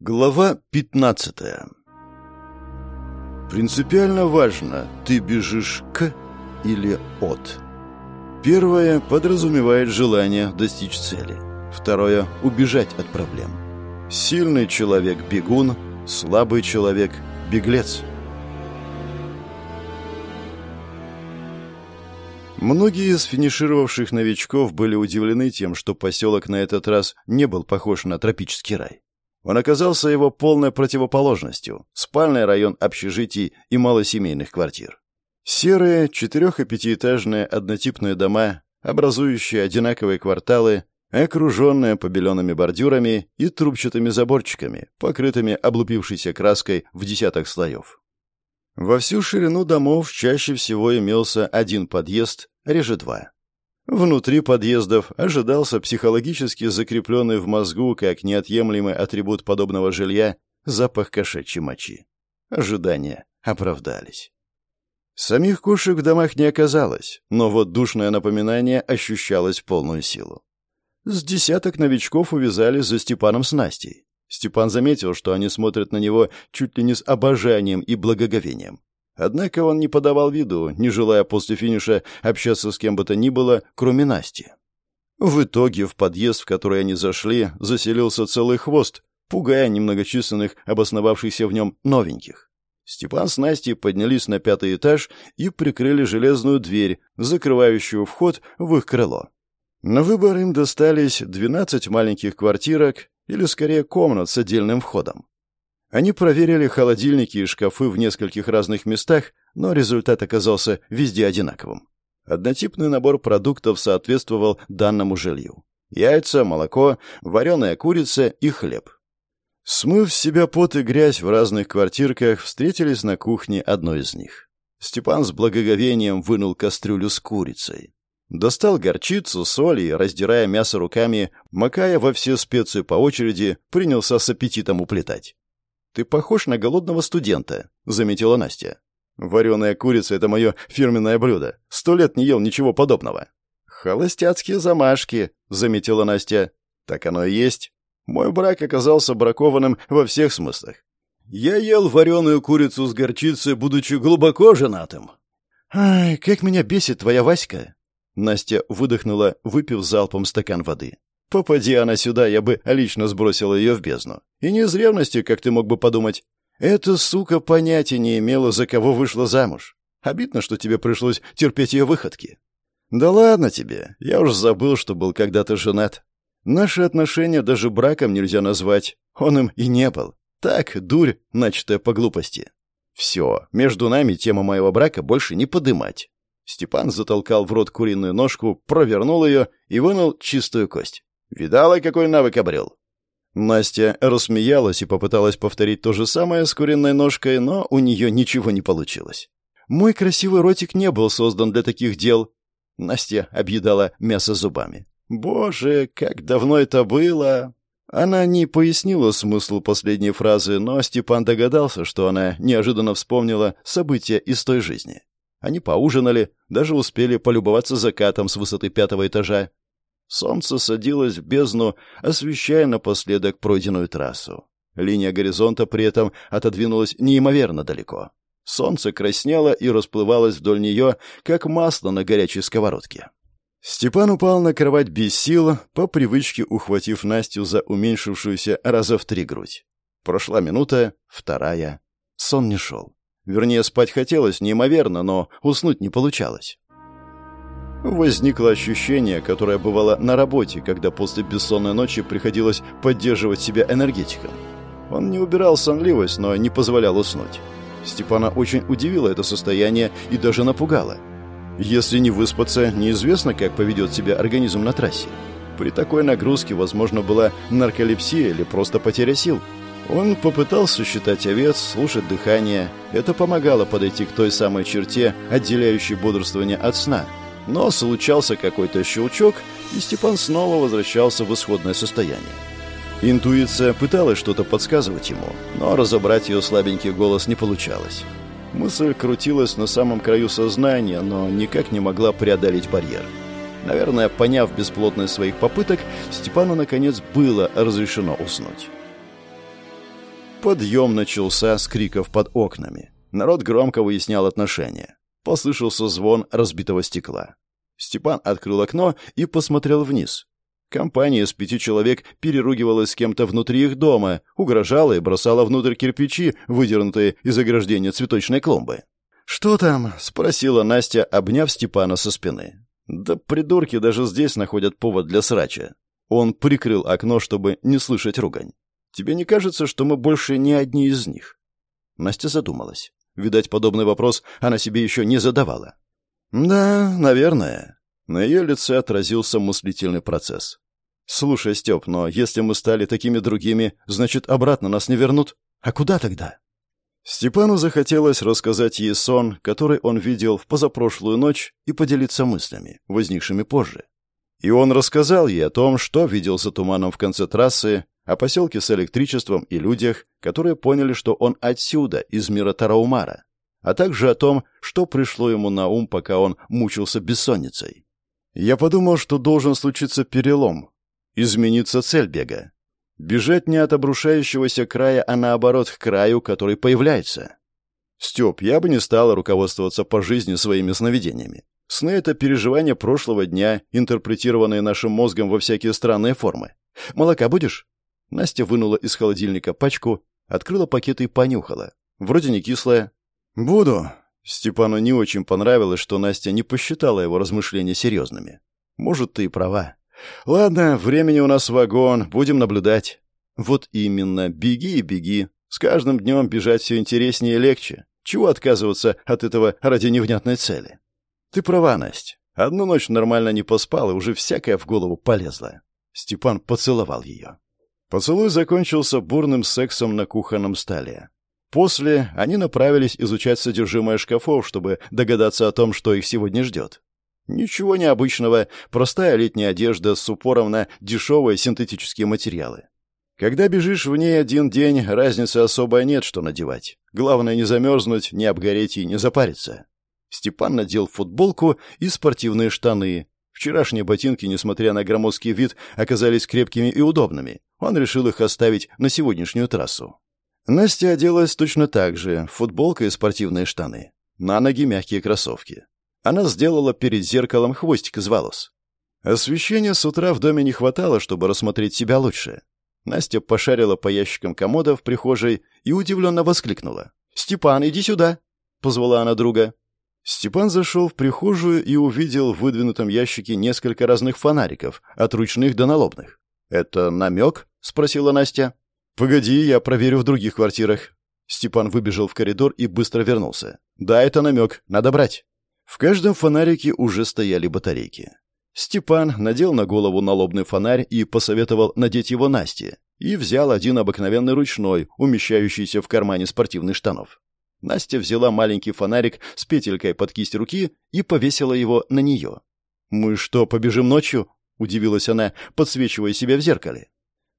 Глава 15 Принципиально важно, ты бежишь к или от. Первое подразумевает желание достичь цели. Второе – убежать от проблем. Сильный человек – бегун, слабый человек – беглец. Многие из финишировавших новичков были удивлены тем, что поселок на этот раз не был похож на тропический рай. Он оказался его полной противоположностью – спальный район общежитий и малосемейных квартир. Серые, четырех- и пятиэтажные однотипные дома, образующие одинаковые кварталы, окруженные побеленными бордюрами и трубчатыми заборчиками, покрытыми облупившейся краской в десяток слоев. Во всю ширину домов чаще всего имелся один подъезд, реже два. Внутри подъездов ожидался психологически закрепленный в мозгу как неотъемлемый атрибут подобного жилья запах кошачьей мочи. Ожидания оправдались. Самих кошек в домах не оказалось, но вот душное напоминание ощущалось в полную силу. С десяток новичков увязали за Степаном с Настей. Степан заметил, что они смотрят на него чуть ли не с обожанием и благоговением. Однако он не подавал виду, не желая после финиша общаться с кем бы то ни было, кроме Насти. В итоге в подъезд, в который они зашли, заселился целый хвост, пугая немногочисленных обосновавшихся в нем новеньких. Степан с Настей поднялись на пятый этаж и прикрыли железную дверь, закрывающую вход в их крыло. На выбор им достались 12 маленьких квартирок, или скорее комнат с отдельным входом. Они проверили холодильники и шкафы в нескольких разных местах, но результат оказался везде одинаковым. Однотипный набор продуктов соответствовал данному жилью. Яйца, молоко, вареная курица и хлеб. Смыв с себя пот и грязь в разных квартирках, встретились на кухне одной из них. Степан с благоговением вынул кастрюлю с курицей. Достал горчицу, соль и, раздирая мясо руками, макая во все специи по очереди, принялся с аппетитом уплетать. «Ты похож на голодного студента», — заметила Настя. «Вареная курица — это мое фирменное блюдо. Сто лет не ел ничего подобного». «Холостяцкие замашки», — заметила Настя. «Так оно и есть. Мой брак оказался бракованным во всех смыслах. Я ел вареную курицу с горчицей, будучи глубоко женатым». «Ай, как меня бесит твоя Васька!» Настя выдохнула, выпив залпом стакан воды. Попади она сюда, я бы лично сбросила ее в бездну. И не из ревности, как ты мог бы подумать. Эта сука понятия не имела, за кого вышла замуж. Обидно, что тебе пришлось терпеть ее выходки. Да ладно тебе, я уж забыл, что был когда-то женат. Наши отношения даже браком нельзя назвать. Он им и не был. Так, дурь, начатая по глупости. Все, между нами тема моего брака больше не подымать. Степан затолкал в рот куриную ножку, провернул ее и вынул чистую кость. Видала, какой навык обрел?» Настя рассмеялась и попыталась повторить то же самое с куриной ножкой, но у нее ничего не получилось. «Мой красивый ротик не был создан для таких дел». Настя объедала мясо зубами. «Боже, как давно это было!» Она не пояснила смысл последней фразы, но Степан догадался, что она неожиданно вспомнила события из той жизни. Они поужинали, даже успели полюбоваться закатом с высоты пятого этажа, Солнце садилось в бездну, освещая напоследок пройденную трассу. Линия горизонта при этом отодвинулась неимоверно далеко. Солнце краснело и расплывалось вдоль нее, как масло на горячей сковородке. Степан упал на кровать без сил, по привычке ухватив Настю за уменьшившуюся раза в три грудь. Прошла минута, вторая. Сон не шел. Вернее, спать хотелось неимоверно, но уснуть не получалось. Возникло ощущение, которое бывало на работе, когда после бессонной ночи приходилось поддерживать себя энергетиком. Он не убирал сонливость, но не позволял уснуть. Степана очень удивило это состояние и даже напугало. Если не выспаться, неизвестно, как поведет себя организм на трассе. При такой нагрузке, возможно, была нарколепсия или просто потеря сил. Он попытался считать овец, слушать дыхание. Это помогало подойти к той самой черте, отделяющей бодрствование от сна – но случался какой-то щелчок, и Степан снова возвращался в исходное состояние. Интуиция пыталась что-то подсказывать ему, но разобрать ее слабенький голос не получалось. Мысль крутилась на самом краю сознания, но никак не могла преодолеть барьер. Наверное, поняв бесплотность своих попыток, Степану, наконец, было разрешено уснуть. Подъем начался с криков под окнами. Народ громко выяснял отношения. Послышался звон разбитого стекла. Степан открыл окно и посмотрел вниз. Компания из пяти человек переругивалась с кем-то внутри их дома, угрожала и бросала внутрь кирпичи, выдернутые из ограждения цветочной клумбы. «Что там?» — спросила Настя, обняв Степана со спины. «Да придурки даже здесь находят повод для срача». Он прикрыл окно, чтобы не слышать ругань. «Тебе не кажется, что мы больше не одни из них?» Настя задумалась. Видать, подобный вопрос она себе еще не задавала. «Да, наверное». На ее лице отразился мыслительный процесс. «Слушай, Степ, но если мы стали такими другими, значит, обратно нас не вернут? А куда тогда?» Степану захотелось рассказать ей сон, который он видел в позапрошлую ночь, и поделиться мыслями, возникшими позже. И он рассказал ей о том, что видел за туманом в конце трассы, о поселке с электричеством и людях, которые поняли, что он отсюда, из мира Тараумара, а также о том, что пришло ему на ум, пока он мучился бессонницей. Я подумал, что должен случиться перелом, измениться цель бега. Бежать не от обрушающегося края, а наоборот к краю, который появляется. Степ, я бы не стал руководствоваться по жизни своими сновидениями. Сны — это переживания прошлого дня, интерпретированные нашим мозгом во всякие странные формы. Молока будешь? Настя вынула из холодильника пачку, открыла пакет и понюхала. Вроде не кислая. «Буду». Степану не очень понравилось, что Настя не посчитала его размышления серьезными. «Может, ты и права. Ладно, времени у нас вагон, будем наблюдать». «Вот именно. Беги и беги. С каждым днем бежать все интереснее и легче. Чего отказываться от этого ради невнятной цели?» «Ты права, Настя. Одну ночь нормально не поспал, и уже всякое в голову полезло». Степан поцеловал ее. Поцелуй закончился бурным сексом на кухонном столе. После они направились изучать содержимое шкафов, чтобы догадаться о том, что их сегодня ждет. Ничего необычного, простая летняя одежда с упором на дешевые синтетические материалы. Когда бежишь в ней один день, разницы особо нет, что надевать. Главное не замерзнуть, не обгореть и не запариться. Степан надел футболку и спортивные штаны. Вчерашние ботинки, несмотря на громоздкий вид, оказались крепкими и удобными. Он решил их оставить на сегодняшнюю трассу. Настя оделась точно так же, футболка и спортивные штаны. На ноги мягкие кроссовки. Она сделала перед зеркалом хвостик из волос. Освещения с утра в доме не хватало, чтобы рассмотреть себя лучше. Настя пошарила по ящикам комода в прихожей и удивленно воскликнула. «Степан, иди сюда!» — позвала она друга. Степан зашел в прихожую и увидел в выдвинутом ящике несколько разных фонариков, от ручных до налобных. «Это намек?» — спросила Настя. «Погоди, я проверю в других квартирах». Степан выбежал в коридор и быстро вернулся. «Да, это намек. Надо брать». В каждом фонарике уже стояли батарейки. Степан надел на голову налобный фонарь и посоветовал надеть его Насте, и взял один обыкновенный ручной, умещающийся в кармане спортивных штанов. Настя взяла маленький фонарик с петелькой под кисть руки и повесила его на нее. «Мы что, побежим ночью?» — удивилась она, подсвечивая себя в зеркале.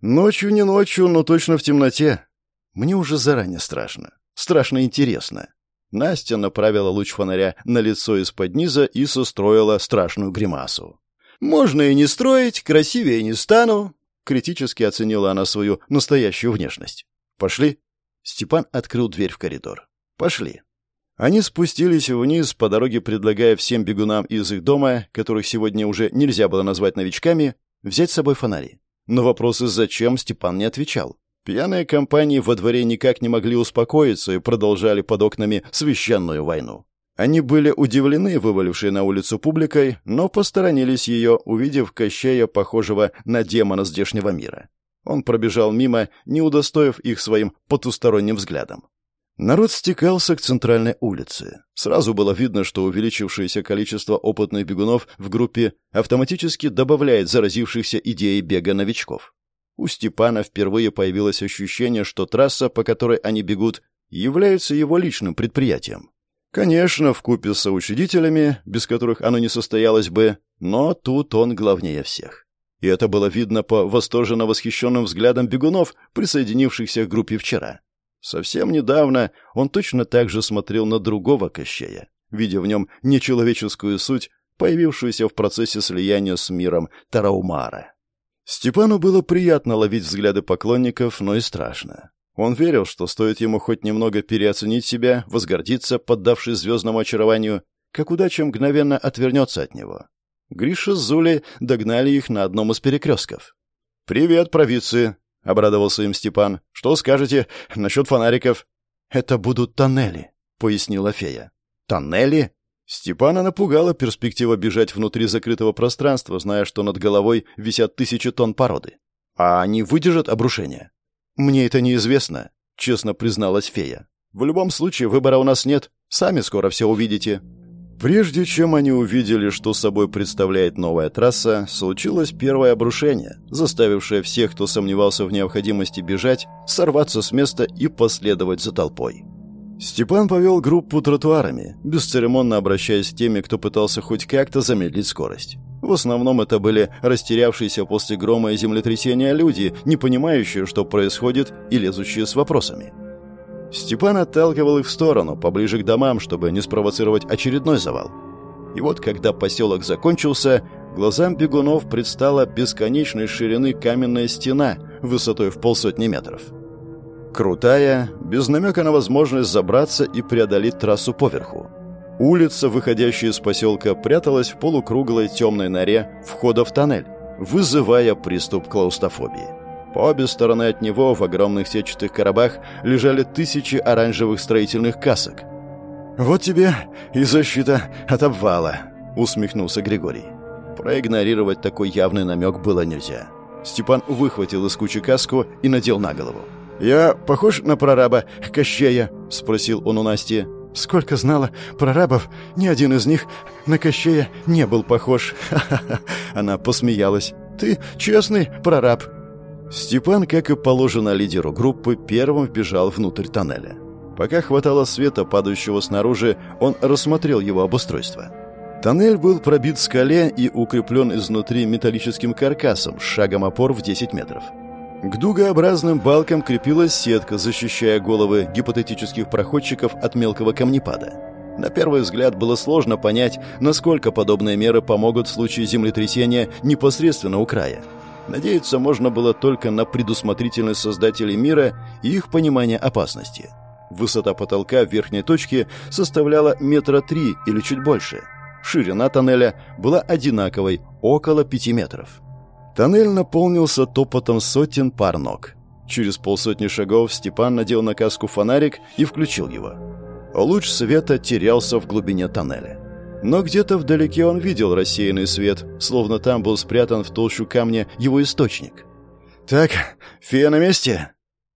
«Ночью не ночью, но точно в темноте. Мне уже заранее страшно. Страшно интересно». Настя направила луч фонаря на лицо из-под низа и состроила страшную гримасу. «Можно и не строить, красивее не стану», — критически оценила она свою настоящую внешность. «Пошли?» Степан открыл дверь в коридор. «Пошли». Они спустились вниз, по дороге предлагая всем бегунам из их дома, которых сегодня уже нельзя было назвать новичками, взять с собой фонари. Но вопросы «зачем» Степан не отвечал. Пьяные компании во дворе никак не могли успокоиться и продолжали под окнами священную войну. Они были удивлены вывалившей на улицу публикой, но посторонились ее, увидев Кощея, похожего на демона здешнего мира. Он пробежал мимо, не удостоив их своим потусторонним взглядом. Народ стекался к центральной улице. Сразу было видно, что увеличившееся количество опытных бегунов в группе автоматически добавляет заразившихся идеей бега новичков. У Степана впервые появилось ощущение, что трасса, по которой они бегут, является его личным предприятием. Конечно, в купе с соучредителями, без которых оно не состоялось бы, но тут он главнее всех. И это было видно по восторженно восхищенным взглядам бегунов, присоединившихся к группе вчера. Совсем недавно он точно так же смотрел на другого Кощея, видя в нем нечеловеческую суть, появившуюся в процессе слияния с миром Тараумара. Степану было приятно ловить взгляды поклонников, но и страшно. Он верил, что стоит ему хоть немного переоценить себя, возгордиться, поддавшись звездному очарованию, как удача мгновенно отвернется от него. Гриша с Зулей догнали их на одном из перекрестков. «Привет, провидцы!» — обрадовался им Степан. «Что скажете насчет фонариков?» «Это будут тоннели», — пояснила фея. «Тоннели?» Степана напугала перспектива бежать внутри закрытого пространства, зная, что над головой висят тысячи тонн породы. «А они выдержат обрушение?» «Мне это неизвестно», — честно призналась фея. «В любом случае, выбора у нас нет. Сами скоро все увидите». Прежде чем они увидели, что собой представляет новая трасса, случилось первое обрушение, заставившее всех, кто сомневался в необходимости бежать, сорваться с места и последовать за толпой. Степан повел группу тротуарами, бесцеремонно обращаясь с теми, кто пытался хоть как-то замедлить скорость. В основном это были растерявшиеся после грома и землетрясения люди, не понимающие, что происходит, и лезущие с вопросами. Степан отталкивал их в сторону, поближе к домам, чтобы не спровоцировать очередной завал. И вот, когда поселок закончился, глазам бегунов предстала бесконечной ширины каменная стена высотой в полсотни метров. Крутая, без намека на возможность забраться и преодолеть трассу поверху. Улица, выходящая из поселка, пряталась в полукруглой темной норе входа в тоннель, вызывая приступ клаустрофобии. По обе стороны от него в огромных сетчатых коробах лежали тысячи оранжевых строительных касок. «Вот тебе и защита от обвала», — усмехнулся Григорий. Проигнорировать такой явный намек было нельзя. Степан выхватил из кучи каску и надел на голову. «Я похож на прораба Кощея?» — спросил он у Насти. «Сколько знала прорабов, ни один из них на Кощея не был похож». Она посмеялась. «Ты честный прораб». Степан, как и положено лидеру группы, первым вбежал внутрь тоннеля. Пока хватало света, падающего снаружи, он рассмотрел его обустройство. Тоннель был пробит в скале и укреплен изнутри металлическим каркасом с шагом опор в 10 метров. К дугообразным балкам крепилась сетка, защищая головы гипотетических проходчиков от мелкого камнепада. На первый взгляд было сложно понять, насколько подобные меры помогут в случае землетрясения непосредственно у края. Надеяться можно было только на предусмотрительность создателей мира и их понимание опасности. Высота потолка в верхней точке составляла метра три или чуть больше. Ширина тоннеля была одинаковой, около пяти метров. Тоннель наполнился топотом сотен пар ног. Через полсотни шагов Степан надел на каску фонарик и включил его. Луч света терялся в глубине тоннеля. Но где-то вдалеке он видел рассеянный свет, словно там был спрятан в толщу камня его источник. «Так, фея на месте?»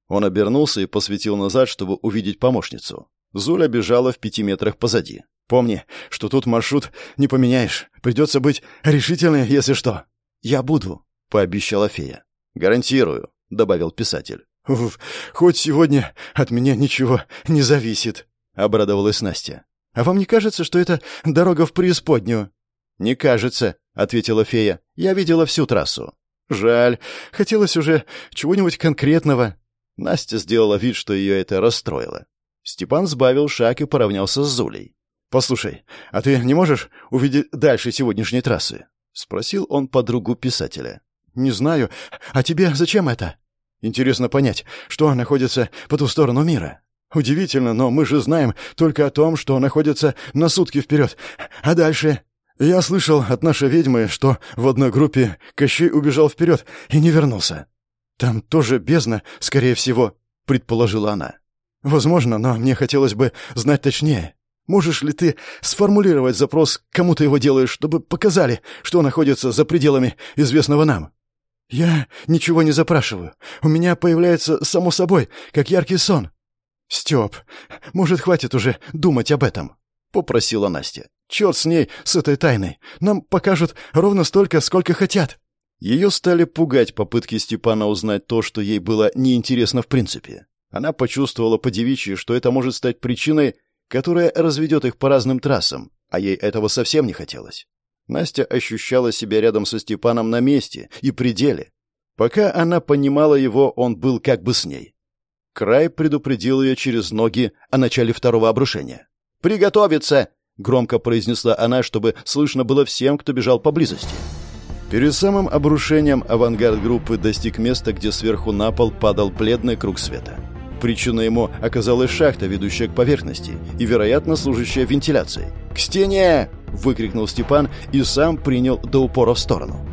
Он обернулся и посветил назад, чтобы увидеть помощницу. Зуля бежала в пяти метрах позади. «Помни, что тут маршрут не поменяешь. Придется быть решительной, если что». «Я буду», — пообещала фея. «Гарантирую», — добавил писатель. «Уф, хоть сегодня от меня ничего не зависит», — обрадовалась Настя. А вам не кажется, что это дорога в преисподнюю?» «Не кажется», — ответила фея. «Я видела всю трассу». «Жаль. Хотелось уже чего-нибудь конкретного». Настя сделала вид, что ее это расстроило. Степан сбавил шаг и поравнялся с Зулей. «Послушай, а ты не можешь увидеть дальше сегодняшней трассы?» — спросил он подругу писателя. «Не знаю. А тебе зачем это?» «Интересно понять, что находится по ту сторону мира». Удивительно, но мы же знаем только о том, что находится на сутки вперед. А дальше? Я слышал от нашей ведьмы, что в одной группе Кощей убежал вперед и не вернулся. Там тоже бездна, скорее всего, предположила она. Возможно, но мне хотелось бы знать точнее. Можешь ли ты сформулировать запрос, кому ты его делаешь, чтобы показали, что находится за пределами известного нам? Я ничего не запрашиваю. У меня появляется само собой, как яркий сон. «Степ, может, хватит уже думать об этом?» — попросила Настя. «Черт с ней, с этой тайной. Нам покажут ровно столько, сколько хотят». Ее стали пугать попытки Степана узнать то, что ей было неинтересно в принципе. Она почувствовала по девичьи, что это может стать причиной, которая разведет их по разным трассам, а ей этого совсем не хотелось. Настя ощущала себя рядом со Степаном на месте и пределе. Пока она понимала его, он был как бы с ней. Край предупредил ее через ноги о начале второго обрушения. «Приготовиться!» — громко произнесла она, чтобы слышно было всем, кто бежал поблизости. Перед самым обрушением авангард группы достиг места, где сверху на пол падал бледный круг света. Причиной ему оказалась шахта, ведущая к поверхности, и, вероятно, служащая вентиляцией. «К стене!» — выкрикнул Степан и сам принял до упора в сторону.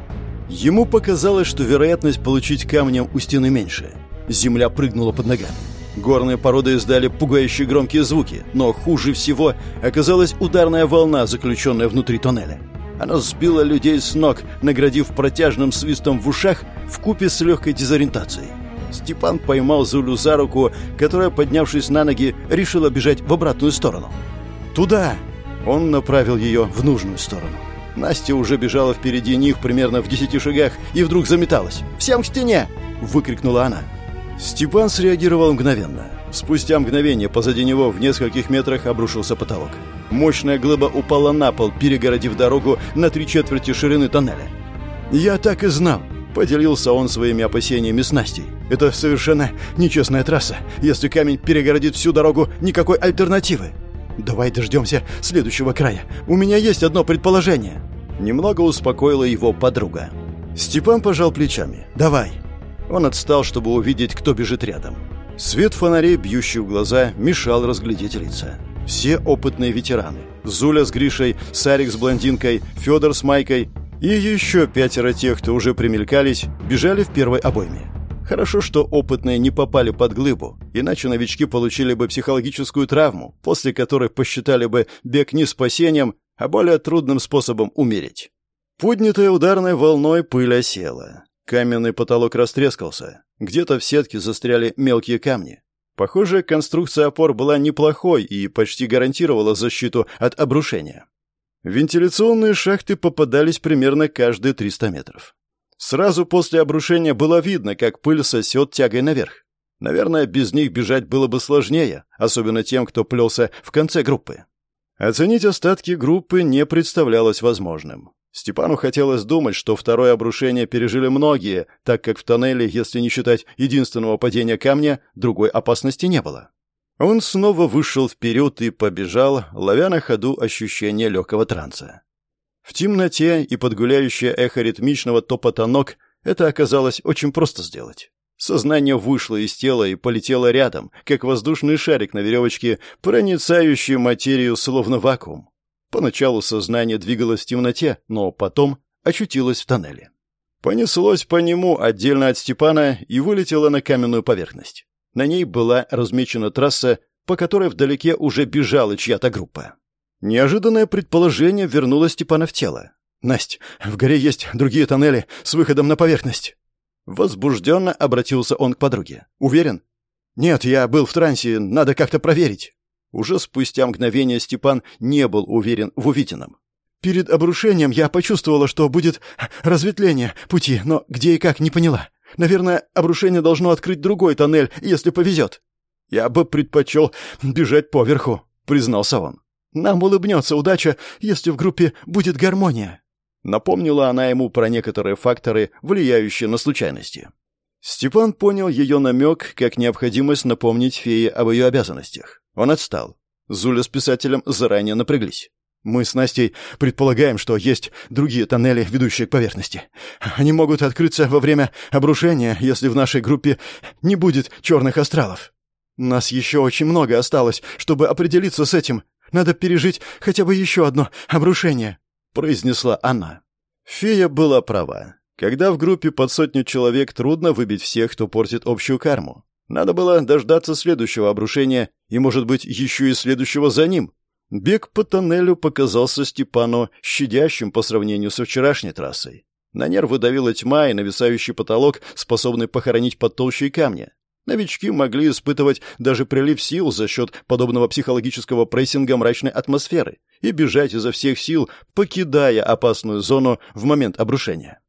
Ему показалось, что вероятность получить камнем у стены меньше. Земля прыгнула под ногами. Горные породы издали пугающие громкие звуки, но хуже всего оказалась ударная волна, заключенная внутри тоннеля. Она сбила людей с ног, наградив протяжным свистом в ушах в купе с легкой дезориентацией. Степан поймал Зулю за руку, которая, поднявшись на ноги, решила бежать в обратную сторону. «Туда!» Он направил ее в нужную сторону. Настя уже бежала впереди них примерно в десяти шагах и вдруг заметалась. «Всем к стене!» — выкрикнула она. Степан среагировал мгновенно. Спустя мгновение позади него в нескольких метрах обрушился потолок. Мощная глыба упала на пол, перегородив дорогу на три четверти ширины тоннеля. «Я так и знал!» — поделился он своими опасениями с Настей. «Это совершенно нечестная трасса. Если камень перегородит всю дорогу, никакой альтернативы. Давай дождемся следующего края. У меня есть одно предположение». Немного успокоила его подруга. Степан пожал плечами. «Давай». Он отстал, чтобы увидеть, кто бежит рядом. Свет фонарей, бьющий в глаза, мешал разглядеть лица. Все опытные ветераны. Зуля с Гришей, Сарик с блондинкой, Федор с Майкой и еще пятеро тех, кто уже примелькались, бежали в первой обойме. Хорошо, что опытные не попали под глыбу, иначе новички получили бы психологическую травму, после которой посчитали бы бег не спасением, а более трудным способом умереть. Поднятая ударной волной пыль осела. Каменный потолок растрескался. Где-то в сетке застряли мелкие камни. Похоже, конструкция опор была неплохой и почти гарантировала защиту от обрушения. Вентиляционные шахты попадались примерно каждые 300 метров. Сразу после обрушения было видно, как пыль сосет тягой наверх. Наверное, без них бежать было бы сложнее, особенно тем, кто плелся в конце группы. Оценить остатки группы не представлялось возможным. Степану хотелось думать, что второе обрушение пережили многие, так как в тоннеле, если не считать единственного падения камня, другой опасности не было. Он снова вышел вперед и побежал, ловя на ходу ощущение легкого транса. В темноте и под гуляющее эхо ритмичного топота ног это оказалось очень просто сделать. Сознание вышло из тела и полетело рядом, как воздушный шарик на веревочке, проницающий материю словно вакуум. Поначалу сознание двигалось в темноте, но потом очутилось в тоннеле. Понеслось по нему отдельно от Степана и вылетело на каменную поверхность. На ней была размечена трасса, по которой вдалеке уже бежала чья-то группа. Неожиданное предположение вернуло Степана в тело. «Насть, в горе есть другие тоннели с выходом на поверхность». Возбужденно обратился он к подруге. «Уверен?» «Нет, я был в трансе, надо как-то проверить». Уже спустя мгновение Степан не был уверен в увиденном. «Перед обрушением я почувствовала, что будет разветвление пути, но где и как не поняла. Наверное, обрушение должно открыть другой тоннель, если повезет». «Я бы предпочел бежать поверху», — признался он. Нам улыбнется удача, если в группе будет гармония». Напомнила она ему про некоторые факторы, влияющие на случайности. Степан понял ее намек как необходимость напомнить фее об ее обязанностях. Он отстал. Зуля с писателем заранее напряглись. Мы с Настей предполагаем, что есть другие тоннели, ведущие к поверхности. Они могут открыться во время обрушения, если в нашей группе не будет черных астралов. Нас еще очень много осталось, чтобы определиться с этим, надо пережить хотя бы еще одно обрушение», — произнесла она. Фея была права. Когда в группе под сотню человек, трудно выбить всех, кто портит общую карму. Надо было дождаться следующего обрушения и, может быть, еще и следующего за ним. Бег по тоннелю показался Степану щадящим по сравнению со вчерашней трассой. На нервы давила тьма и нависающий потолок, способный похоронить под толщей камня. Новички могли испытывать даже прилив сил за счет подобного психологического прессинга мрачной атмосферы и бежать изо всех сил, покидая опасную зону в момент обрушения.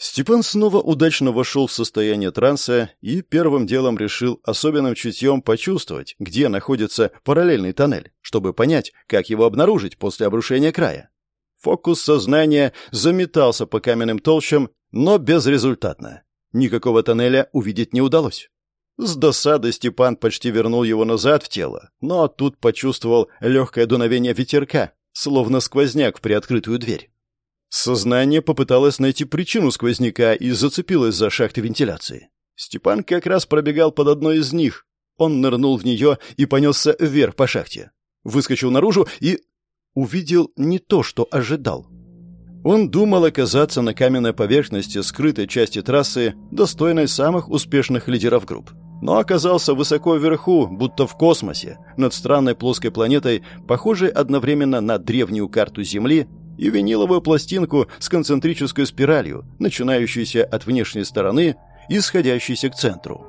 Степан снова удачно вошел в состояние транса и первым делом решил особенным чутьем почувствовать, где находится параллельный тоннель, чтобы понять, как его обнаружить после обрушения края. Фокус сознания заметался по каменным толщам, но безрезультатно. Никакого тоннеля увидеть не удалось. С досады Степан почти вернул его назад в тело, но тут почувствовал легкое дуновение ветерка, словно сквозняк в приоткрытую дверь. Сознание попыталось найти причину сквозняка и зацепилось за шахты вентиляции. Степан как раз пробегал под одной из них. он нырнул в нее и понесся вверх по шахте. Выскочил наружу и... увидел не то, что ожидал. Он думал оказаться на каменной поверхности скрытой части трассы, достойной самых успешных лидеров групп. Но оказался высоко вверху, будто в космосе, над странной плоской планетой, похожей одновременно на древнюю карту Земли и виниловую пластинку с концентрической спиралью, начинающейся от внешней стороны и сходящейся к центру.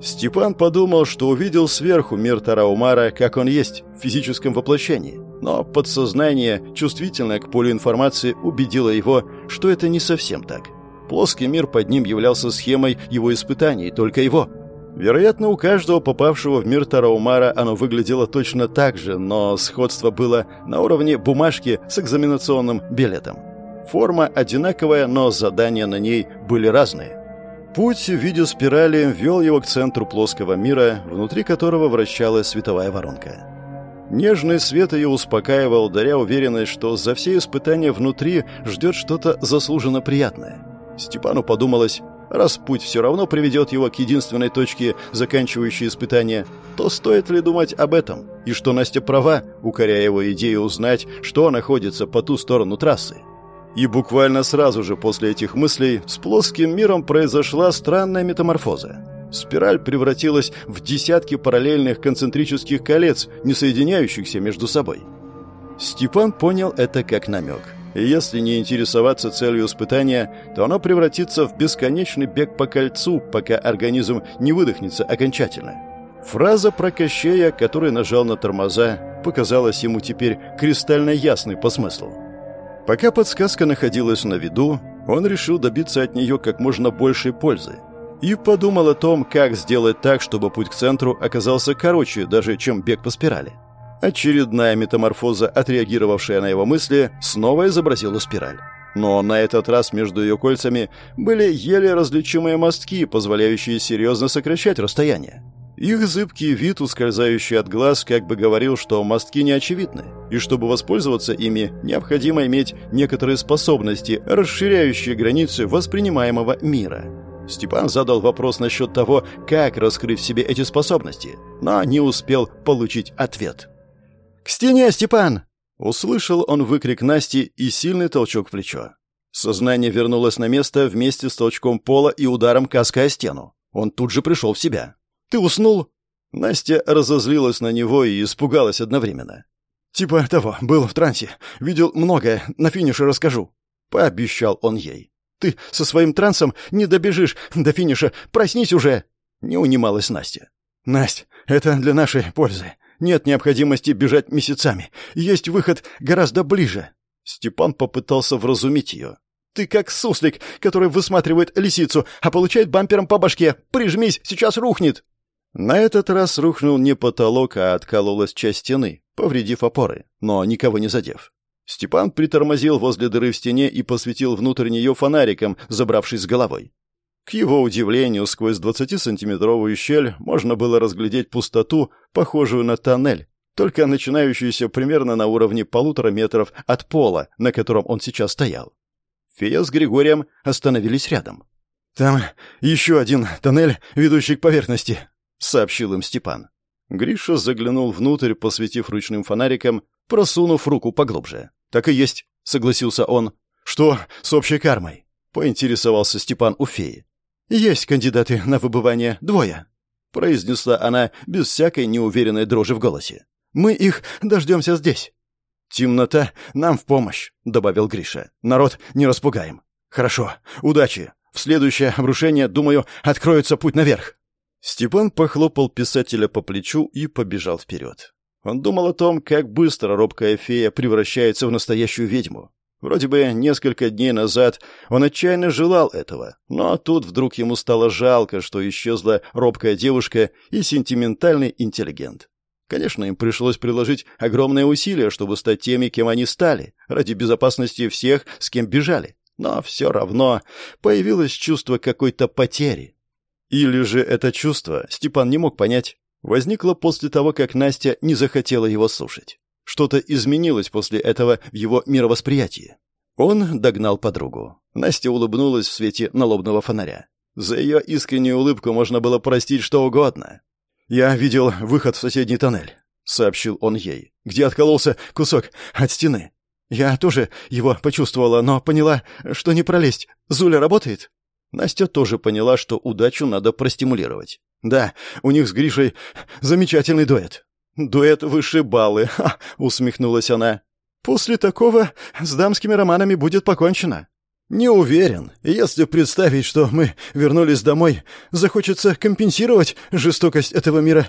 Степан подумал, что увидел сверху мир Тараумара, как он есть, в физическом воплощении, но подсознание, чувствительное к полю информации, убедило его, что это не совсем так. Плоский мир под ним являлся схемой его испытаний, только его. Вероятно, у каждого попавшего в мир Тараумара оно выглядело точно так же, но сходство было на уровне бумажки с экзаменационным билетом. Форма одинаковая, но задания на ней были разные. Путь в виде спирали вел его к центру плоского мира, внутри которого вращалась световая воронка. Нежный свет ее успокаивал, даря уверенность, что за все испытания внутри ждет что-то заслуженно приятное. Степану подумалось, раз путь все равно приведет его к единственной точке, заканчивающей испытание, то стоит ли думать об этом, и что Настя права, укоряя его идею узнать, что находится по ту сторону трассы. И буквально сразу же после этих мыслей с плоским миром произошла странная метаморфоза. Спираль превратилась в десятки параллельных концентрических колец, не соединяющихся между собой. Степан понял это как намек. И если не интересоваться целью испытания, то оно превратится в бесконечный бег по кольцу, пока организм не выдохнется окончательно. Фраза про Кощея, который нажал на тормоза, показалась ему теперь кристально ясной по смыслу. Пока подсказка находилась на виду, он решил добиться от нее как можно большей пользы. И подумал о том, как сделать так, чтобы путь к центру оказался короче, даже чем бег по спирали. Очередная метаморфоза, отреагировавшая на его мысли, снова изобразила спираль. Но на этот раз между ее кольцами были еле различимые мостки, позволяющие серьезно сокращать расстояние. Их зыбкий вид, ускользающий от глаз, как бы говорил, что мостки не очевидны, и чтобы воспользоваться ими, необходимо иметь некоторые способности, расширяющие границы воспринимаемого мира. Степан задал вопрос насчет того, как раскрыть в себе эти способности, но не успел получить ответ. «К стене, Степан!» Услышал он выкрик Насти и сильный толчок в плечо. Сознание вернулось на место вместе с толчком пола и ударом каска о стену. Он тут же пришел в себя. Ты уснул?» Настя разозлилась на него и испугалась одновременно. «Типа того, был в трансе. Видел многое. На финише расскажу». Пообещал он ей. «Ты со своим трансом не добежишь до финиша. Проснись уже!» Не унималась Настя. «Насть, это для нашей пользы. Нет необходимости бежать месяцами. Есть выход гораздо ближе». Степан попытался вразумить ее. «Ты как суслик, который высматривает лисицу, а получает бампером по башке. Прижмись, сейчас рухнет!» На этот раз рухнул не потолок, а откололась часть стены, повредив опоры, но никого не задев. Степан притормозил возле дыры в стене и посветил внутрь нее фонариком, забравшись с головой. К его удивлению, сквозь 20-сантиметровую щель можно было разглядеть пустоту, похожую на тоннель, только начинающуюся примерно на уровне полутора метров от пола, на котором он сейчас стоял. Фея с Григорием остановились рядом. «Там еще один тоннель, ведущий к поверхности», сообщил им Степан. Гриша заглянул внутрь, посветив ручным фонариком, просунув руку поглубже. «Так и есть», — согласился он. «Что с общей кармой?» — поинтересовался Степан у феи. «Есть кандидаты на выбывание, двое», — произнесла она без всякой неуверенной дрожи в голосе. «Мы их дождемся здесь». «Темнота нам в помощь», — добавил Гриша. «Народ не распугаем». «Хорошо, удачи. В следующее обрушение, думаю, откроется путь наверх». Степан похлопал писателя по плечу и побежал вперед. Он думал о том, как быстро робкая фея превращается в настоящую ведьму. Вроде бы несколько дней назад он отчаянно желал этого, но тут вдруг ему стало жалко, что исчезла робкая девушка и сентиментальный интеллигент. Конечно, им пришлось приложить огромные усилия, чтобы стать теми, кем они стали, ради безопасности всех, с кем бежали. Но все равно появилось чувство какой-то потери, или же это чувство, Степан не мог понять, возникло после того, как Настя не захотела его слушать. Что-то изменилось после этого в его мировосприятии. Он догнал подругу. Настя улыбнулась в свете налобного фонаря. За ее искреннюю улыбку можно было простить что угодно. «Я видел выход в соседний тоннель», — сообщил он ей, где откололся кусок от стены. «Я тоже его почувствовала, но поняла, что не пролезть. Зуля работает?» Настя тоже поняла, что удачу надо простимулировать. «Да, у них с Гришей замечательный дуэт». «Дуэт выше баллы», — усмехнулась она. «После такого с дамскими романами будет покончено». «Не уверен. Если представить, что мы вернулись домой, захочется компенсировать жестокость этого мира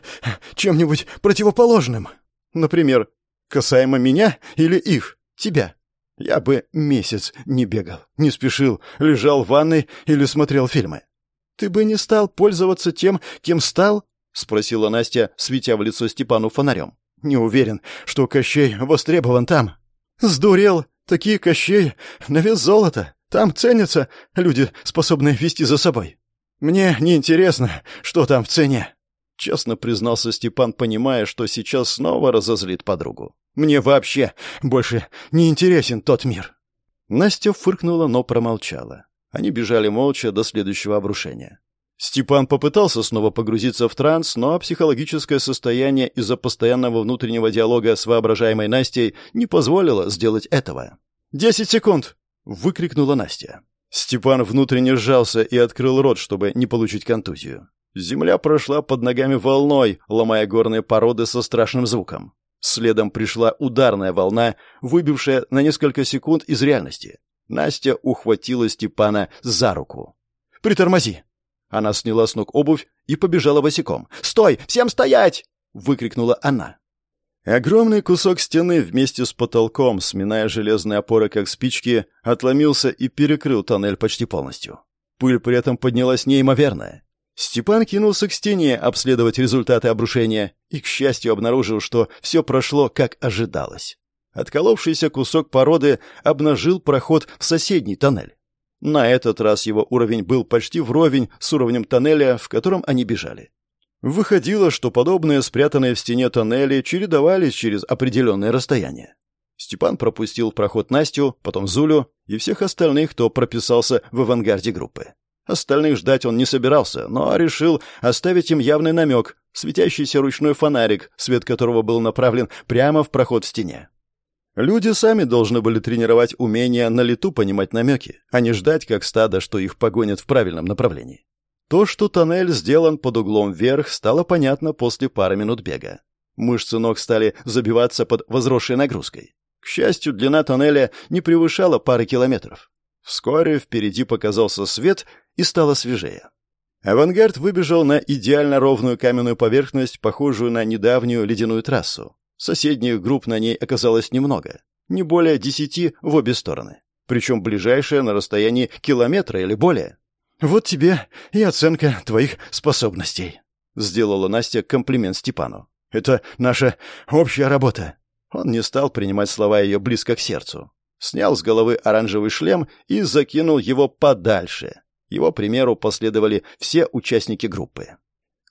чем-нибудь противоположным. Например, касаемо меня или их, тебя. Я бы месяц не бегал, не спешил, лежал в ванной или смотрел фильмы. Ты бы не стал пользоваться тем, кем стал?» — спросила Настя, светя в лицо Степану фонарем. «Не уверен, что Кощей востребован там». «Сдурел! Такие Кощей на вес золота!» Там ценятся люди, способные вести за собой. Мне не интересно, что там в цене. Честно признался Степан, понимая, что сейчас снова разозлит подругу. Мне вообще больше не интересен тот мир. Настя фыркнула, но промолчала. Они бежали молча до следующего обрушения. Степан попытался снова погрузиться в транс, но психологическое состояние из-за постоянного внутреннего диалога с воображаемой Настей не позволило сделать этого. «Десять секунд!» — выкрикнула Настя. Степан внутренне сжался и открыл рот, чтобы не получить контузию. Земля прошла под ногами волной, ломая горные породы со страшным звуком. Следом пришла ударная волна, выбившая на несколько секунд из реальности. Настя ухватила Степана за руку. «Притормози!» Она сняла с ног обувь и побежала босиком. «Стой! Всем стоять!» — выкрикнула она. Огромный кусок стены вместе с потолком, сминая железные опоры как спички, отломился и перекрыл тоннель почти полностью. Пыль при этом поднялась неимоверная. Степан кинулся к стене обследовать результаты обрушения и, к счастью, обнаружил, что все прошло, как ожидалось. Отколовшийся кусок породы обнажил проход в соседний тоннель. На этот раз его уровень был почти вровень с уровнем тоннеля, в котором они бежали. Выходило, что подобные спрятанные в стене тоннели чередовались через определенное расстояние. Степан пропустил проход Настю, потом Зулю и всех остальных, кто прописался в авангарде группы. Остальных ждать он не собирался, но решил оставить им явный намек, светящийся ручной фонарик, свет которого был направлен прямо в проход в стене. Люди сами должны были тренировать умение на лету понимать намеки, а не ждать, как стадо, что их погонят в правильном направлении. То, что тоннель сделан под углом вверх, стало понятно после пары минут бега. Мышцы ног стали забиваться под возросшей нагрузкой. К счастью, длина тоннеля не превышала пары километров. Вскоре впереди показался свет и стало свежее. Авангард выбежал на идеально ровную каменную поверхность, похожую на недавнюю ледяную трассу. Соседних групп на ней оказалось немного, не более десяти в обе стороны, причем ближайшая на расстоянии километра или более. «Вот тебе и оценка твоих способностей», — сделала Настя комплимент Степану. «Это наша общая работа». Он не стал принимать слова ее близко к сердцу. Снял с головы оранжевый шлем и закинул его подальше. Его примеру последовали все участники группы.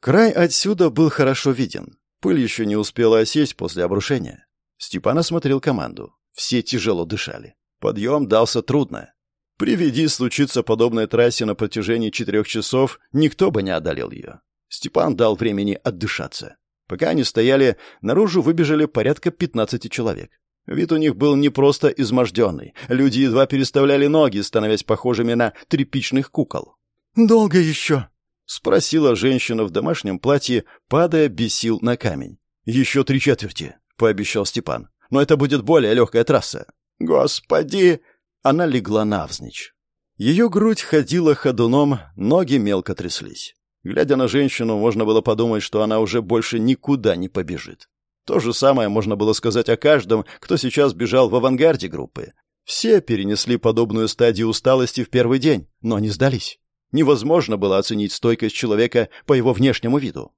Край отсюда был хорошо виден. Пыль еще не успела осесть после обрушения. Степан осмотрел команду. Все тяжело дышали. Подъем дался трудно. Приведи случиться подобной трассе на протяжении четырех часов, никто бы не одолел ее. Степан дал времени отдышаться. Пока они стояли, наружу выбежали порядка пятнадцати человек. Вид у них был не просто изможденный. Люди едва переставляли ноги, становясь похожими на тряпичных кукол. «Долго еще?» — спросила женщина в домашнем платье, падая без сил на камень. «Еще три четверти», — пообещал Степан. «Но это будет более легкая трасса». «Господи!» Она легла навзничь. Ее грудь ходила ходуном, ноги мелко тряслись. Глядя на женщину, можно было подумать, что она уже больше никуда не побежит. То же самое можно было сказать о каждом, кто сейчас бежал в авангарде группы. Все перенесли подобную стадию усталости в первый день, но не сдались. Невозможно было оценить стойкость человека по его внешнему виду.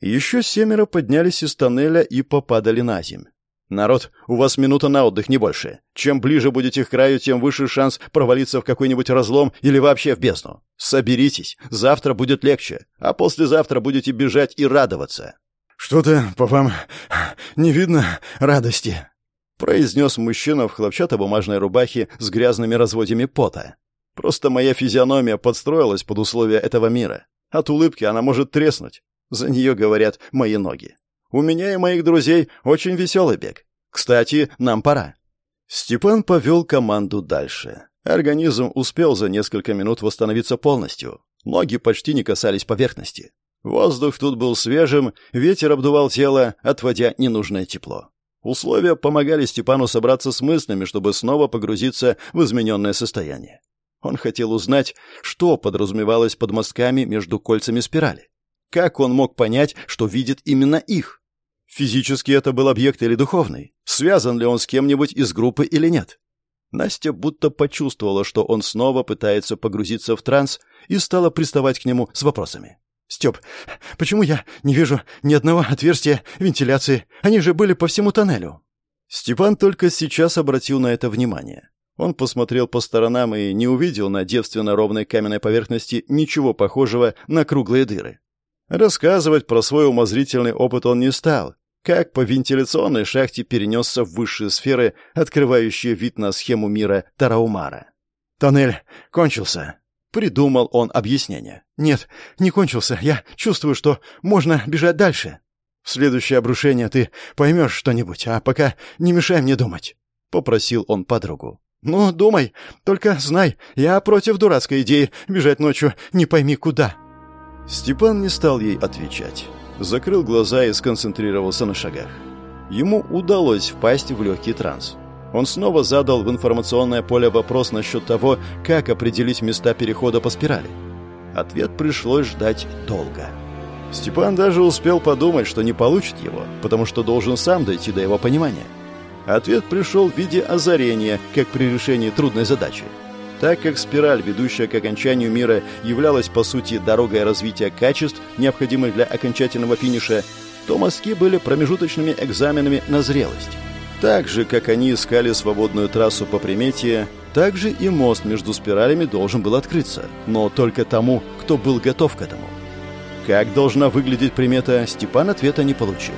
Еще семеро поднялись из тоннеля и попадали на земь. «Народ, у вас минута на отдых, не больше. Чем ближе будете к краю, тем выше шанс провалиться в какой-нибудь разлом или вообще в бездну. Соберитесь, завтра будет легче, а послезавтра будете бежать и радоваться». «Что-то по вам не видно радости», — произнес мужчина в хлопчато-бумажной рубахе с грязными разводями пота. «Просто моя физиономия подстроилась под условия этого мира. От улыбки она может треснуть. За нее говорят мои ноги. У меня и моих друзей очень веселый бег. Кстати, нам пора». Степан повел команду дальше. Организм успел за несколько минут восстановиться полностью. Ноги почти не касались поверхности. Воздух тут был свежим, ветер обдувал тело, отводя ненужное тепло. Условия помогали Степану собраться с мыслями, чтобы снова погрузиться в измененное состояние. Он хотел узнать, что подразумевалось под мостками между кольцами спирали. Как он мог понять, что видит именно их? Физически это был объект или духовный? Связан ли он с кем-нибудь из группы или нет? Настя будто почувствовала, что он снова пытается погрузиться в транс и стала приставать к нему с вопросами. «Степ, почему я не вижу ни одного отверстия вентиляции? Они же были по всему тоннелю». Степан только сейчас обратил на это внимание. Он посмотрел по сторонам и не увидел на девственно ровной каменной поверхности ничего похожего на круглые дыры. Рассказывать про свой умозрительный опыт он не стал, как по вентиляционной шахте перенесся в высшие сферы, открывающие вид на схему мира Тараумара. «Тоннель кончился», — придумал он объяснение. «Нет, не кончился. Я чувствую, что можно бежать дальше. В следующее обрушение ты поймешь что-нибудь, а пока не мешай мне думать», — попросил он подругу. «Ну, думай, только знай, я против дурацкой идеи бежать ночью не пойми куда». Степан не стал ей отвечать. Закрыл глаза и сконцентрировался на шагах. Ему удалось впасть в легкий транс. Он снова задал в информационное поле вопрос насчет того, как определить места перехода по спирали. Ответ пришлось ждать долго. Степан даже успел подумать, что не получит его, потому что должен сам дойти до его понимания. Ответ пришел в виде озарения, как при решении трудной задачи. Так как спираль, ведущая к окончанию мира, являлась по сути дорогой развития качеств, необходимых для окончательного финиша, то мостки были промежуточными экзаменами на зрелость. Так же, как они искали свободную трассу по примете, так же и мост между спиралями должен был открыться, но только тому, кто был готов к этому. Как должна выглядеть примета, Степан ответа не получил.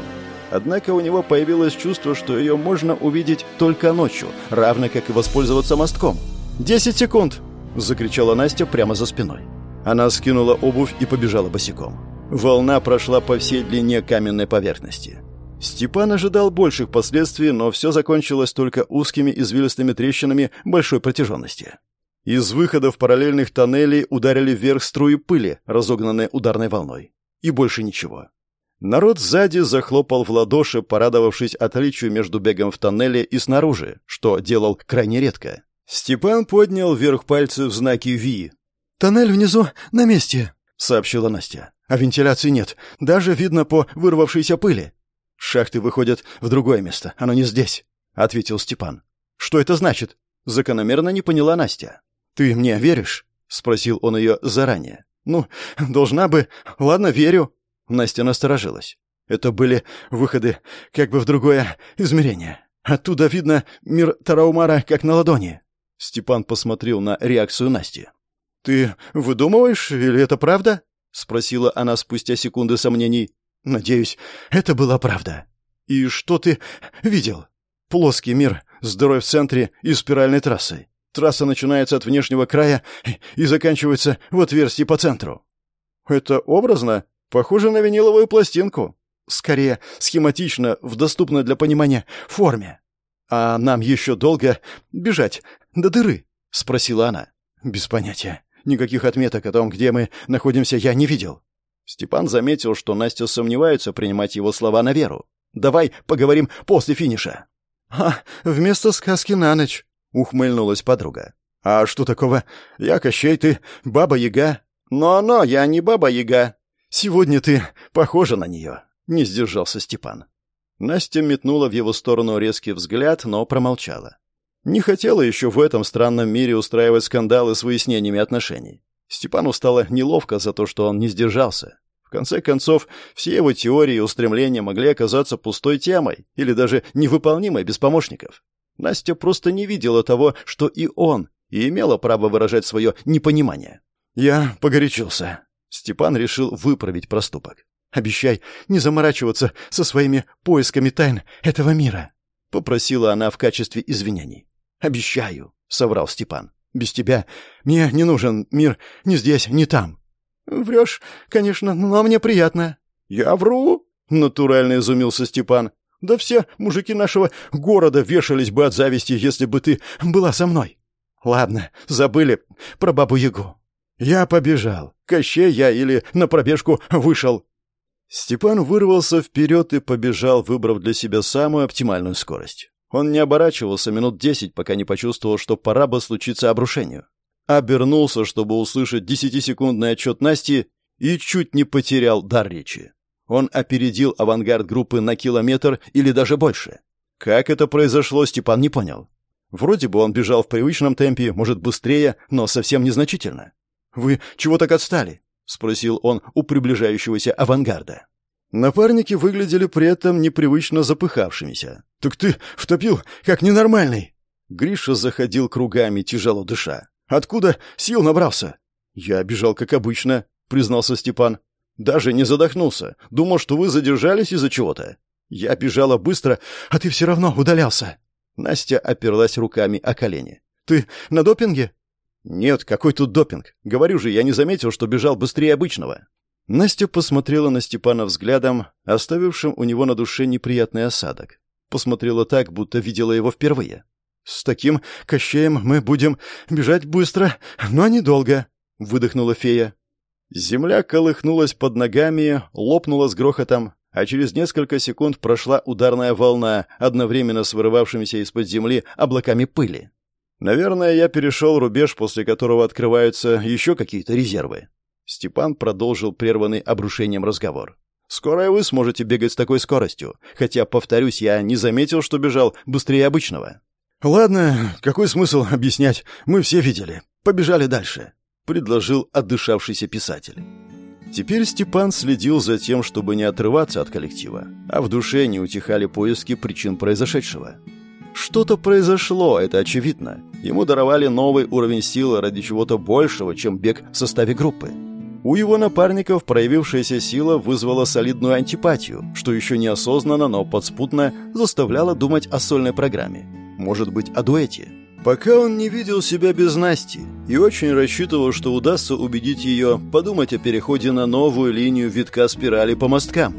Однако у него появилось чувство, что ее можно увидеть только ночью, равно как и воспользоваться мостком – «Десять секунд!» — закричала Настя прямо за спиной. Она скинула обувь и побежала босиком. Волна прошла по всей длине каменной поверхности. Степан ожидал больших последствий, но все закончилось только узкими извилистыми трещинами большой протяженности. Из выходов параллельных тоннелей ударили вверх струи пыли, разогнанные ударной волной. И больше ничего. Народ сзади захлопал в ладоши, порадовавшись отличию между бегом в тоннеле и снаружи, что делал крайне редко. Степан поднял вверх пальцы в знаке «Ви». «Тоннель внизу на месте», — сообщила Настя. «А вентиляции нет. Даже видно по вырвавшейся пыли. Шахты выходят в другое место. Оно не здесь», — ответил Степан. «Что это значит?» — закономерно не поняла Настя. «Ты мне веришь?» — спросил он ее заранее. «Ну, должна бы. Ладно, верю». Настя насторожилась. Это были выходы как бы в другое измерение. Оттуда видно мир Тараумара как на ладони. Степан посмотрел на реакцию Насти. «Ты выдумываешь, или это правда?» — спросила она спустя секунды сомнений. «Надеюсь, это была правда. И что ты видел? Плоский мир, здоровье в центре и спиральной трассой. Трасса начинается от внешнего края и заканчивается в отверстии по центру. Это образно, похоже на виниловую пластинку. Скорее, схематично, в доступной для понимания форме. А нам еще долго бежать до дыры?» — спросила она. «Без понятия. Никаких отметок о том, где мы находимся, я не видел». Степан заметил, что Настя сомневается принимать его слова на веру. «Давай поговорим после финиша». «А, вместо сказки на ночь», — ухмыльнулась подруга. «А что такого? Я Кощей, ты Баба-Яга». «Но-но, я не Баба-Яга». «Сегодня ты похожа на нее», — не сдержался Степан. Настя метнула в его сторону резкий взгляд, но промолчала. Не хотела еще в этом странном мире устраивать скандалы с выяснениями отношений. Степану стало неловко за то, что он не сдержался. В конце концов, все его теории и устремления могли оказаться пустой темой или даже невыполнимой без помощников. Настя просто не видела того, что и он, и имела право выражать свое непонимание. «Я погорячился». Степан решил выправить проступок. «Обещай не заморачиваться со своими поисками тайн этого мира», — попросила она в качестве извинений. «Обещаю», — соврал Степан. «Без тебя мне не нужен мир ни здесь, ни там». «Врешь, конечно, но мне приятно». «Я вру?» — натурально изумился Степан. «Да все мужики нашего города вешались бы от зависти, если бы ты была со мной». «Ладно, забыли про бабу-ягу». «Я побежал. Кощей я или на пробежку вышел». Степан вырвался вперед и побежал, выбрав для себя самую оптимальную скорость. Он не оборачивался минут десять, пока не почувствовал, что пора бы случиться обрушению. Обернулся, чтобы услышать десятисекундный отчет Насти, и чуть не потерял дар речи. Он опередил авангард группы на километр или даже больше. Как это произошло, Степан не понял. Вроде бы он бежал в привычном темпе, может, быстрее, но совсем незначительно. «Вы чего так отстали?» — спросил он у приближающегося авангарда. Напарники выглядели при этом непривычно запыхавшимися. «Так ты втопил, как ненормальный!» Гриша заходил кругами, тяжело дыша. «Откуда сил набрался?» «Я бежал, как обычно», — признался Степан. Даже не задохнулся. Думал, что вы задержались из-за чего-то. Я бежала быстро, а ты все равно удалялся. Настя оперлась руками о колени. Ты на допинге? Нет, какой тут допинг? Говорю же, я не заметил, что бежал быстрее обычного. Настя посмотрела на Степана взглядом, оставившим у него на душе неприятный осадок. Посмотрела так, будто видела его впервые. «С таким кощеем мы будем бежать быстро, но недолго», — выдохнула фея. Земля колыхнулась под ногами, лопнула с грохотом, а через несколько секунд прошла ударная волна, одновременно с вырывавшимися из-под земли облаками пыли. Наверное, я перешел рубеж, после которого открываются еще какие-то резервы. Степан продолжил прерванный обрушением разговор. «Скоро вы сможете бегать с такой скоростью, хотя, повторюсь, я не заметил, что бежал быстрее обычного». «Ладно, какой смысл объяснять? Мы все видели. Побежали дальше предложил отдышавшийся писатель. Теперь Степан следил за тем, чтобы не отрываться от коллектива, а в душе не утихали поиски причин произошедшего. Что-то произошло, это очевидно. Ему даровали новый уровень силы ради чего-то большего, чем бег в составе группы. У его напарников проявившаяся сила вызвала солидную антипатию, что еще неосознанно, но подспутно заставляло думать о сольной программе. Может быть, о дуэте. Пока он не видел себя без Насти и очень рассчитывал, что удастся убедить ее подумать о переходе на новую линию витка спирали по мосткам.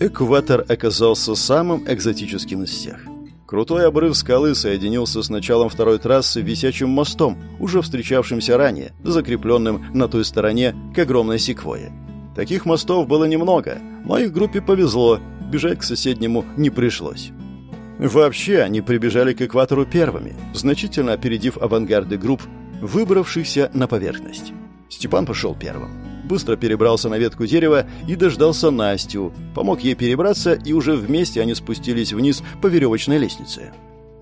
Экватор оказался самым экзотическим из всех. Крутой обрыв скалы соединился с началом второй трассы висячим мостом, уже встречавшимся ранее, закрепленным на той стороне к огромной секвое. Таких мостов было немного, но их группе повезло, бежать к соседнему не пришлось. Вообще, они прибежали к экватору первыми, значительно опередив авангарды групп, выбравшихся на поверхность. Степан пошел первым. Быстро перебрался на ветку дерева и дождался Настю, помог ей перебраться, и уже вместе они спустились вниз по веревочной лестнице.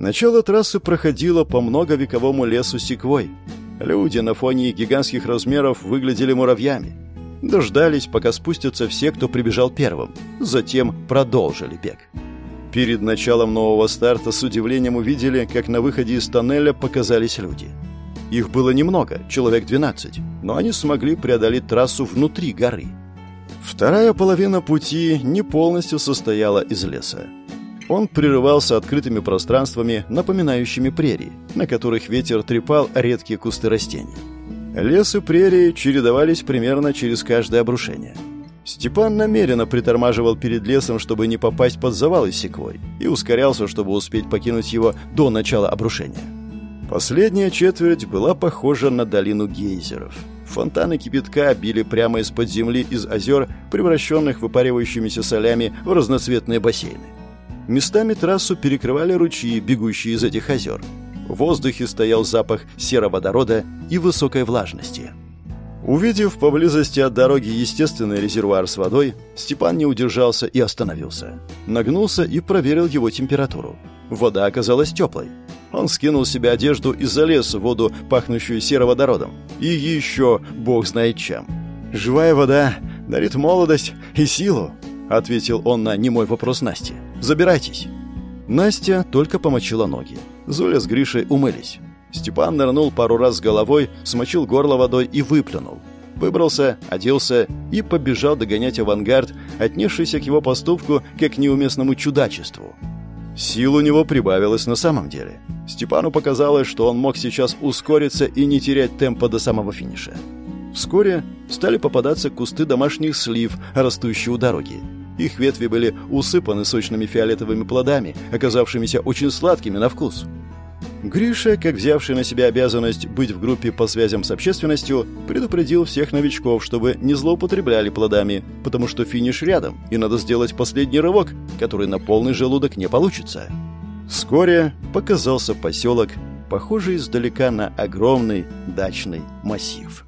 Начало трассы проходило по многовековому лесу секвой. Люди на фоне гигантских размеров выглядели муравьями. Дождались, пока спустятся все, кто прибежал первым. Затем продолжили бег. Перед началом нового старта с удивлением увидели, как на выходе из тоннеля показались люди. Их было немного, человек 12, но они смогли преодолеть трассу внутри горы. Вторая половина пути не полностью состояла из леса. Он прерывался открытыми пространствами, напоминающими прерии, на которых ветер трепал редкие кусты растений. Лес и прерии чередовались примерно через каждое обрушение – Степан намеренно притормаживал перед лесом, чтобы не попасть под завал из секвой, и ускорялся, чтобы успеть покинуть его до начала обрушения. Последняя четверть была похожа на долину гейзеров. Фонтаны кипятка били прямо из-под земли из озер, превращенных выпаривающимися солями в разноцветные бассейны. Местами трассу перекрывали ручьи, бегущие из этих озер. В воздухе стоял запах сероводорода и высокой влажности. Увидев поблизости от дороги естественный резервуар с водой, Степан не удержался и остановился. Нагнулся и проверил его температуру. Вода оказалась теплой. Он скинул себе одежду и залез в воду, пахнущую сероводородом. И еще бог знает чем. «Живая вода дарит молодость и силу», — ответил он на немой вопрос Насти. «Забирайтесь». Настя только помочила ноги. Золя с Гришей умылись. Степан нырнул пару раз с головой, смочил горло водой и выплюнул. Выбрался, оделся и побежал догонять авангард, отнесшийся к его поступку как к неуместному чудачеству. Сил у него прибавилось на самом деле. Степану показалось, что он мог сейчас ускориться и не терять темпа до самого финиша. Вскоре стали попадаться кусты домашних слив, растущие у дороги. Их ветви были усыпаны сочными фиолетовыми плодами, оказавшимися очень сладкими на вкус. Гриша, как взявший на себя обязанность быть в группе по связям с общественностью, предупредил всех новичков, чтобы не злоупотребляли плодами, потому что финиш рядом, и надо сделать последний рывок, который на полный желудок не получится. Вскоре показался поселок, похожий издалека на огромный дачный массив.